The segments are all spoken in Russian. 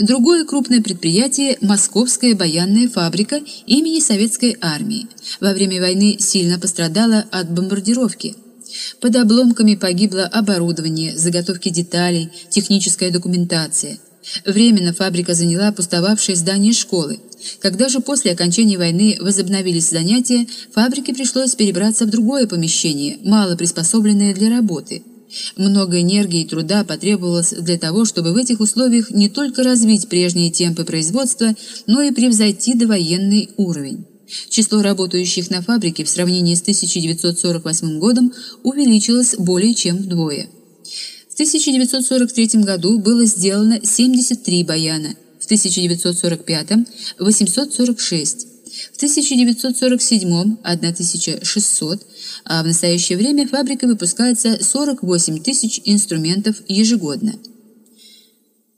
Другое крупное предприятие – Московская баянная фабрика имени Советской армии. Во время войны сильно пострадала от бомбардировки. Под обломками погибло оборудование, заготовки деталей, техническая документация. Временно фабрика заняла пустовавшее здание школы. Когда же после окончания войны возобновились занятия, фабрике пришлось перебраться в другое помещение, мало приспособленное для работы – много энергии и труда потребовалось для того, чтобы в этих условиях не только развить прежние темпы производства, но и превзойти довоенный уровень. Число работающих на фабрике в сравнении с 1948 годом увеличилось более чем вдвое. В 1943 году было сделано 73 баяна, в 1945 – 846, в 1947 – 1600, а в настоящее время фабрика выпускается 48 тысяч инструментов ежегодно.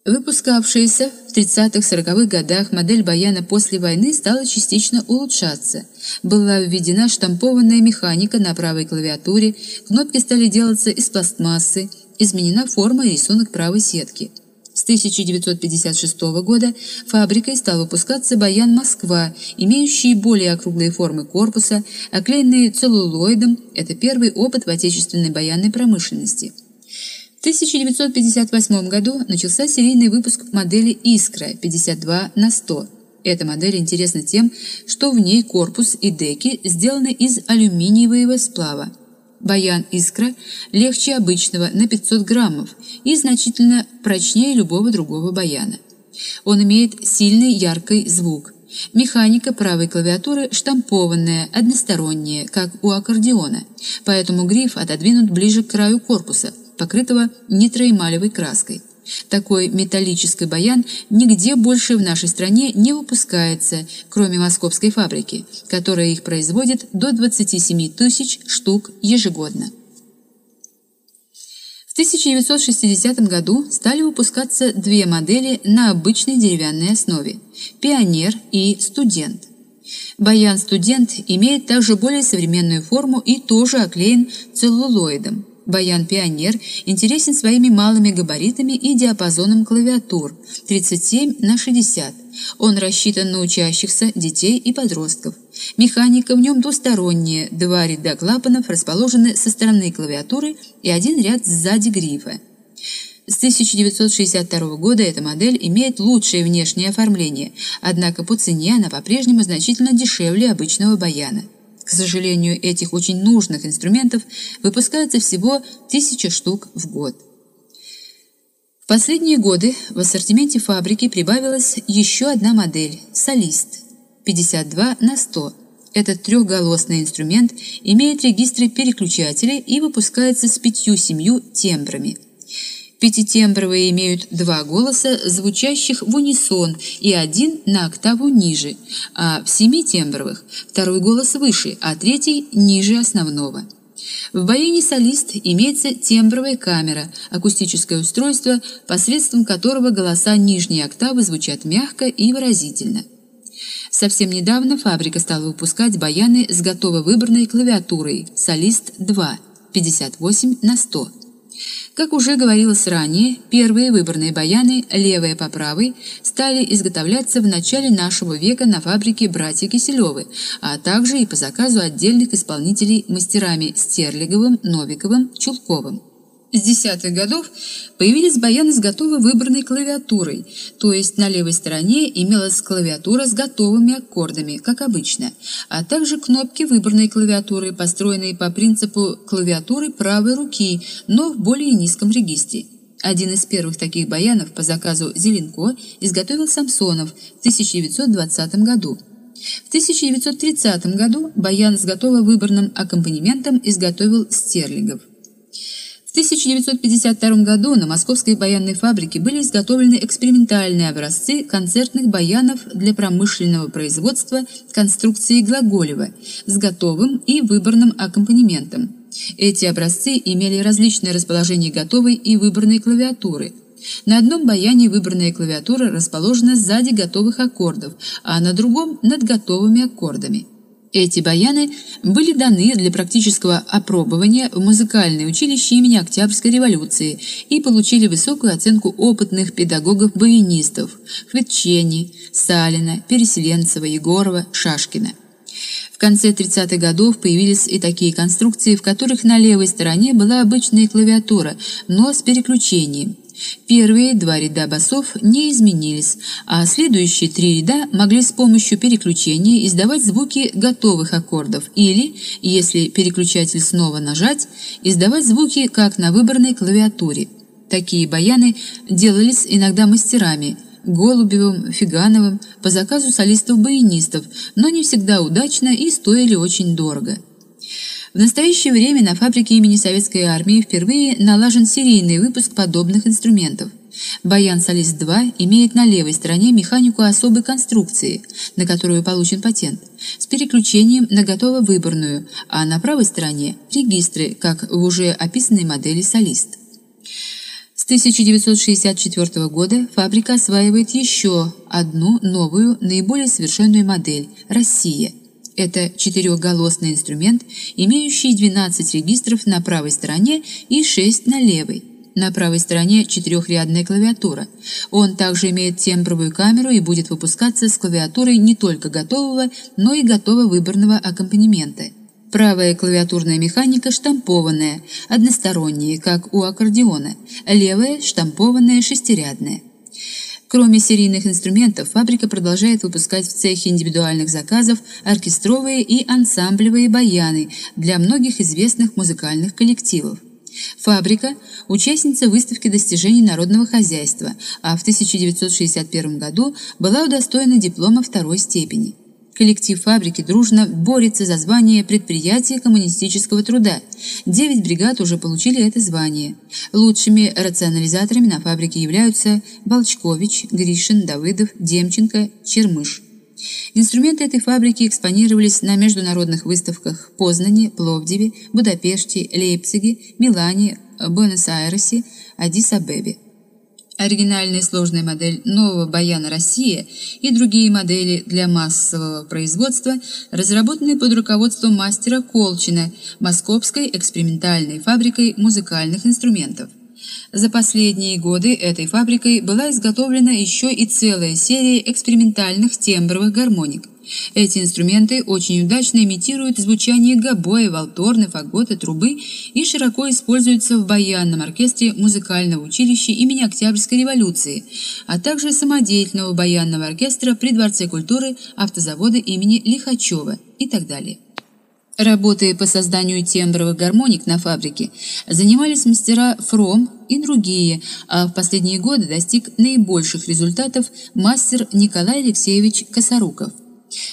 Выпускавшаяся в 30-40-х годах модель баяна после войны стала частично улучшаться. Была введена штампованная механика на правой клавиатуре, кнопки стали делаться из пластмассы, изменена форма и рисунок правой сетки – с 1956 года фабрикой стал выпускаться баян «Москва», имеющий более округлые формы корпуса, оклеенные целлулоидом. Это первый опыт в отечественной баянной промышленности. В 1958 году начался серийный выпуск модели «Искра» 52 на 100. Эта модель интересна тем, что в ней корпус и деки сделаны из алюминиевого сплава. Баян «Искра» легче обычного на 500 граммов и значительно прочнее любого другого баяна. Он имеет сильный яркий звук. Механика правой клавиатуры штампованная, односторонняя, как у аккордеона, поэтому гриф отодвинут ближе к краю корпуса, покрытого нитроэмалевой краской. Такой металлический баян нигде больше в нашей стране не выпускается, кроме московской фабрики, которая их производит до 27 тысяч штук ежегодно. В 1960 году стали выпускаться две модели на обычной деревянной основе – «Пионер» и «Студент». Баян-студент имеет также более современную форму и тоже оклеен целлулоидом. Баян Пионер интересен своими малыми габаритами и диапазоном клавиатур 37 на 60. Он рассчитан на учащихся, детей и подростков. Механика в нем двусторонняя, два ряда клапанов расположены со стороны клавиатуры и один ряд сзади грифа. С 1962 года эта модель имеет лучшее внешнее оформление, однако по цене она по-прежнему значительно дешевле обычного баяна. К сожалению, этих очень нужных инструментов выпускается всего тысяча штук в год. В последние годы в ассортименте фабрики прибавилась еще одна модель – «Солист» 52 на 100. Этот трехголосный инструмент имеет регистры переключателей и выпускается с пятью-семью тембрами – Пятитембровые имеют два голоса, звучащих в унисон, и один на октаву ниже, а в семитембровых второй голос выше, а третий ниже основного. В баяне солист имеется тембровая камера, акустическое устройство, посредством которого голоса нижней октавы звучат мягко и выразительно. Совсем недавно фабрика стала выпускать баяны с готово выбранной клавиатурой «Солист 2» 58 на 100. Как уже говорилось ранее, первые выборные баяны, левая по правой, стали изготовляться в начале нашего века на фабрике братья Киселевы, а также и по заказу отдельных исполнителей мастерами Стерлиговым, Новиковым, Чулковым. С десятых годов появились баяны с готовой выбранной клавиатурой, то есть на левой стороне имелась клавиатура с готовыми аккордами, как обычно, а также кнопки выбранной клавиатуры, построенные по принципу клавиатуры правой руки, но в более низком регистре. Один из первых таких баянов по заказу Зеленко изготовил Самсонов в 1920 году. В 1930 году баян с готово выбранным аккомпанементом изготовил Стерлигов. В 1952 году на московской баянной фабрике были изготовлены экспериментальные образцы концертных баянов для промышленного производства конструкции Глаголева с готовым и выборным аккомпанементом. Эти образцы имели различное расположение готовой и выборной клавиатуры. На одном баяне выбранная клавиатура расположена сзади готовых аккордов, а на другом – над готовыми аккордами. Эти баяны были даны для практического опробования в музыкальное училище имени Октябрьской революции и получили высокую оценку опытных педагогов-баянистов Хветчени, Салина, Переселенцева, Егорова, Шашкина. В конце 30-х годов появились и такие конструкции, в которых на левой стороне была обычная клавиатура, но с переключением, Первые два ряда басов не изменились, а следующие три ряда могли с помощью переключения издавать звуки готовых аккордов или, если переключатель снова нажать, издавать звуки, как на выбранной клавиатуре. Такие баяны делались иногда мастерами – Голубевым, Фигановым по заказу солистов-баянистов, но не всегда удачно и стоили очень дорого. В настоящее время на фабрике имени Советской армии впервые налажен серийный выпуск подобных инструментов. Баян Солист-2 имеет на левой стороне механику особой конструкции, на которую получен патент, с переключением на готово-выборную, а на правой стороне – регистры, как в уже описанной модели Солист. С 1964 года фабрика осваивает еще одну новую, наиболее совершенную модель – «Россия», это четырехголосный инструмент, имеющий 12 регистров на правой стороне и 6 на левой. На правой стороне четырехрядная клавиатура. Он также имеет тембровую камеру и будет выпускаться с клавиатурой не только готового, но и готового выборного аккомпанемента. Правая клавиатурная механика штампованная, односторонняя, как у аккордеона, левая штампованная шестирядная. Кроме серийных инструментов, фабрика продолжает выпускать в цехе индивидуальных заказов оркестровые и ансамблевые баяны для многих известных музыкальных коллективов. Фабрика – участница выставки достижений народного хозяйства, а в 1961 году была удостоена диплома второй степени. Коллектив фабрики дружно борется за звание предприятия коммунистического труда. Девять бригад уже получили это звание. Лучшими рационализаторами на фабрике являются Балчкович, Гришин, Давыдов, Демченко, Чермыш. Инструменты этой фабрики экспонировались на международных выставках в Познане, Пловдиве, Будапеште, Лейпциге, Милане, Буэнос-Айресе, Адис-Абебе оригинальная сложная модель нового баяна «Россия» и другие модели для массового производства, разработанные под руководством мастера Колчина Московской экспериментальной фабрикой музыкальных инструментов. За последние годы этой фабрикой была изготовлена еще и целая серия экспериментальных тембровых гармоник. Эти инструменты очень удачно имитируют звучание гобоя, валторны, фагота, трубы и широко используются в баянном оркестре музыкального училища имени Октябрьской революции, а также самодеятельного баянного оркестра при Дворце культуры автозавода имени Лихачева и так далее. Работы по созданию тембровых гармоник на фабрике занимались мастера Фром и другие, а в последние годы достиг наибольших результатов мастер Николай Алексеевич Косоруков.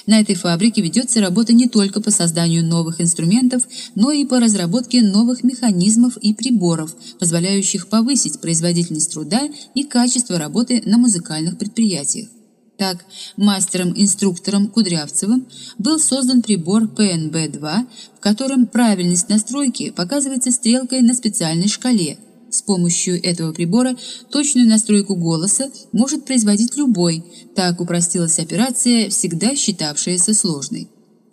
На этой фабрике ведется работа не только по созданию новых инструментов, но и по разработке новых механизмов и приборов, позволяющих повысить производительность труда и качество работы на музыкальных предприятиях. Так, мастером-инструктором Кудрявцевым был создан прибор ПНБ-2, в котором правильность настройки показывается стрелкой на специальной шкале – с помощью этого прибора точную настройку голоса может производить любой, так упростилась операция, всегда считавшаяся сложной.